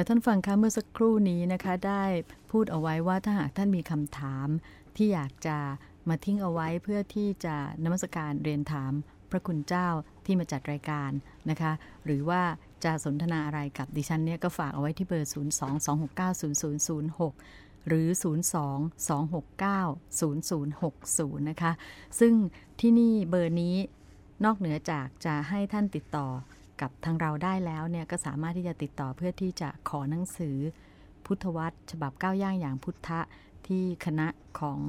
ค่ะท่านฟังคะเมื่อสักครู่นี้นะคะได้พูดเอาไว้ว่าถ้าหากท่านมีคำถามที่อยากจะมาทิ้งเอาไว้เพื่อที่จะนมัสการเรียนถามพระคุณเจ้าที่มาจัดรายการนะคะ หรือว่าจะสนทนาอะไรกับดิฉันเนี่ยก็ฝากเอาไว้ที่เบอร์ 022690006 หรือ 022690060 นะคะ ซึ่งที่นี่เบอร์นี้นอกเหนือจากจะให้ท่านติดต่อ กับทางเราได้แล้วเนี่ยก็สามารถที่จะติดต่อเพื่อที่จะขอหนังสือ พุทธวัตรฉบับก้าวย่างอย่างพุทธะที่คณะของ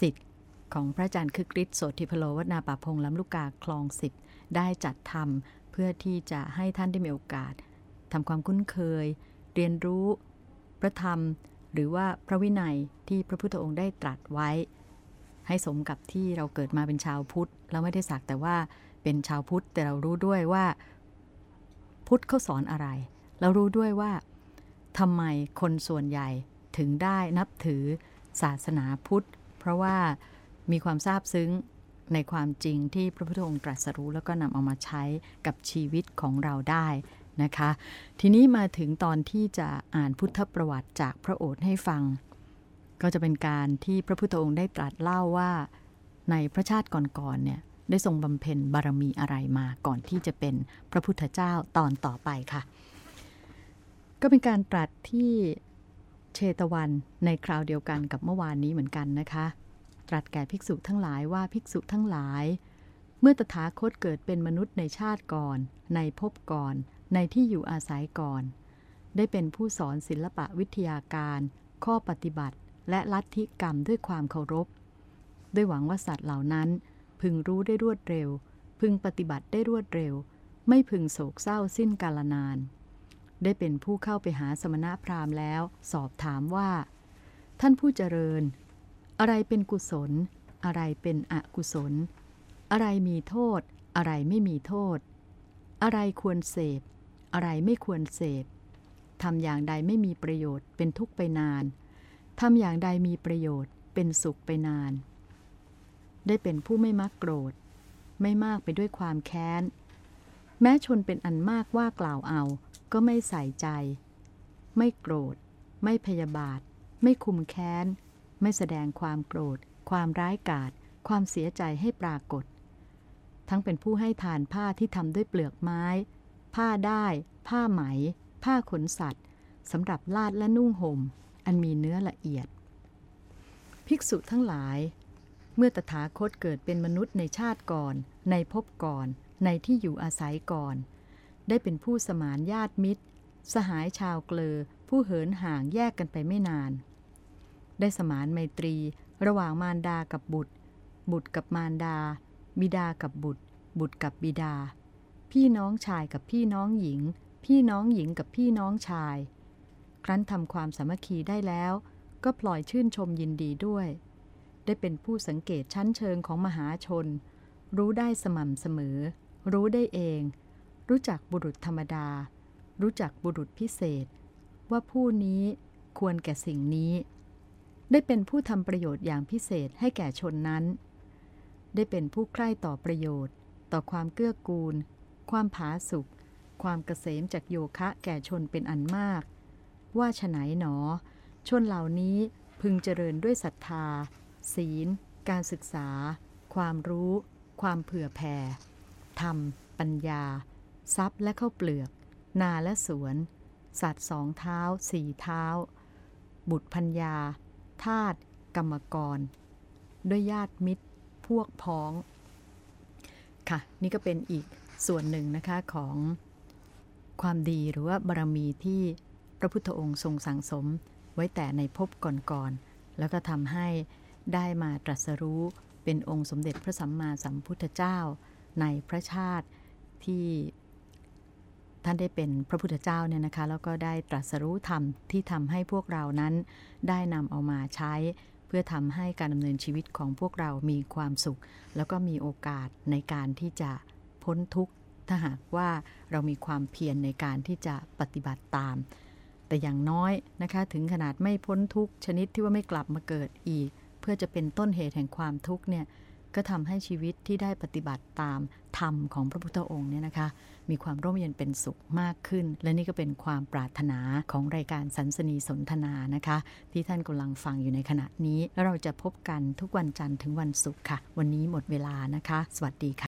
สิทธิ์ของพระอาจารย์คึกฤทธิ์โสธิพโลวัฒนาป่าพงลำลูกกาคลองสิบได้จัดทำเพื่อที่จะให้ท่านได้มีโอกาสทำความคุ้นเคย เรียนรู้พระธรรม หรือว่าพระวินัยที่พระพุทธองค์ได้ตรัสไว้ ให้สมกับที่เราเกิดมาเป็นชาวพุทธ เราไม่ได้สักแต่ว่าเป็นชาวพุทธแต่เรารู้ด้วยว่า พุทธเขาสอนอะไรเรารู้ด้วยว่าทำไมคนส่วนใหญ่ถึงได้นับถือศาสนาพุทธ เพราะว่ามีความซาบซึ้งในความจริงที่พระพุทธองค์ตรัสรู้ แล้วก็นำเอามาใช้กับชีวิตของเราได้นะคะ ทีนี้มาถึงตอนที่จะอ่านพุทธประวัติจากพระโอษฐ์ให้ฟัง ก็จะเป็นการที่พระพุทธองค์ได้ตรัสเล่าว่าในพระชาติก่อนๆเนี่ย ได้ทรงบำเพ็ญบารมีอะไรมาก่อนที่จะเป็นพระพุทธเจ้าตอนต่อไปค่ะ ก็เป็นการตรัสที่เชตวันในคราวเดียวกันกับเมื่อวานนี้เหมือนกันนะคะ ตรัสแก่ภิกษุทั้งหลายว่าภิกษุทั้งหลาย เมื่อตถาคตเกิดเป็นมนุษย์ในชาติก่อน ในภพก่อน ในที่อยู่อาศัยก่อน ได้เป็นผู้สอนศิลปะวิทยาการ ข้อปฏิบัติ และลัทธิกรรมด้วยความเคารพ ด้วยหวังว่าสัตว์เหล่านั้น พึงรู้ได้รวดเร็ว พึงปฏิบัติได้รวดเร็ว ไม่พึงโศกเศร้าสิ้นกาลนาน ได้เป็นผู้เข้าไปหาสมณพราหมณ์แล้ว สอบถามว่า ท่านผู้เจริญ อะไรเป็นกุศล อะไรเป็นอกุศล อะไรมีโทษ อะไรไม่มีโทษ อะไรควรเสพ อะไรไม่ควรเสพทำอย่างใดไม่มีประโยชน์เป็นทุกข์ไปนานทำอย่างใดมีประโยชน์เป็นสุขไปนาน ได้เป็นผู้ไม่มักโกรธ ไม่มากไปด้วยความแค้น แม้ชนเป็นอันมากว่ากล่าวเอา ก็ไม่ใส่ใจ ไม่โกรธ ไม่พยาบาท ไม่คุมแค้น ไม่แสดงความโกรธ ความร้ายกาจความเสียใจให้ปรากฏ ทั้งเป็นผู้ให้ทานผ้าที่ทำด้วยเปลือกไม้ ผ้าได้ ผ้าไหม ผ้าขนสัตว์สำหรับลาดและนุ่งหม่ม อันมีเนื้อละเอียด ภิกษุทั้งหลาย เมื่อตถาคตเกิดเป็นมนุษย์ในชาติก่อน ในภพก่อน ในที่อยู่อาศัยก่อน ได้เป็นผู้สมานญาติมิตร สหายชาวเกลอ ผู้เหินห่างแยกกันไปไม่นาน ได้สมานไมตรี ระหว่างมารดากับบุตร บุตรกับมารดา บิดากับบุตร บุตรกับบิดา พี่น้องชายกับพี่น้องหญิง พี่น้องหญิงกับพี่น้องชาย ครั้นทำความสามัคคีได้แล้ว ก็ปล่อยชื่นชมยินดีด้วย ได้เป็นผู้สังเกตชั้นเชิงของมหาชน รู้ได้สม่ำเสมอ รู้ได้เอง รู้จักบุรุษธรรมดา รู้จักบุรุษพิเศษ ว่าผู้นี้ควรแก่สิ่งนี้ ได้เป็นผู้ทำประโยชน์อย่างพิเศษให้แก่ชนนั้น ได้เป็นผู้ใคร่ต่อประโยชน์ ต่อความเกื้อกูล ความผาสุกความเกษมจากโยคะแก่ชนเป็นอันมาก ว่าฉไหนหนอ ชนเหล่านี้พึงเจริญด้วยศรัทธา ศีล การศึกษา ความรู้ ความเผื่อแผ่ธรรม ปัญญา ทรัพย์และข้าวเปลือก นาและสวน สัตว์สองเท้าสี่เท้า บุตรพัญญาทาตกรรมกร ด้วยญาติมิตร พวกพ้อง ค่ะ นี่ก็เป็นอีกส่วนหนึ่งนะคะของความดีหรือว่าบารมีที่พระพุทธองค์ทรงสั่งสมไว้แต่ในภพก่อนๆ แล้วก็ทำให้ ได้มาตรัสรู้เป็นองค์สมเด็จพระสัมมาสัมพุทธเจ้า ในพระชาติที่ท่านได้เป็นพระพุทธเจ้าเนี่ยนะคะ แล้วก็ได้ตรัสรู้ธรรมที่ทำให้พวกเรานั้น ได้นำเอามาใช้ เพื่อทำให้การดำเนินชีวิตของพวกเรามีความสุข แล้วก็มีโอกาสในการที่จะพ้นทุกข์ถ้าหากว่าเรามีความเพียรในการที่จะปฏิบัติตาม แต่อย่างน้อยนะคะถึงขนาดไม่พ้นทุกชนิดที่ว่าไม่กลับมาเกิดอีก พื่อจะเป็นต้นเหตุแห่งความทุกข์เนี่ยก็ทำให้ชีวิตที่ได้ปฏิบัติตามธรรมของพระพุทธองค์เนี่ยนะคะ มีความร่มเย็นเป็นสุขมากขึ้น และนี่ก็เป็นความปรารถนาของรายการสันสนีสนทนานะคะ ที่ท่านกำลังฟังอยู่ในขณะนี้แล้วเราจะพบกันทุกวันจันทร์ถึงวันศุกร์ค่ะ วันนี้หมดเวลานะคะ สวัสดีค่ะ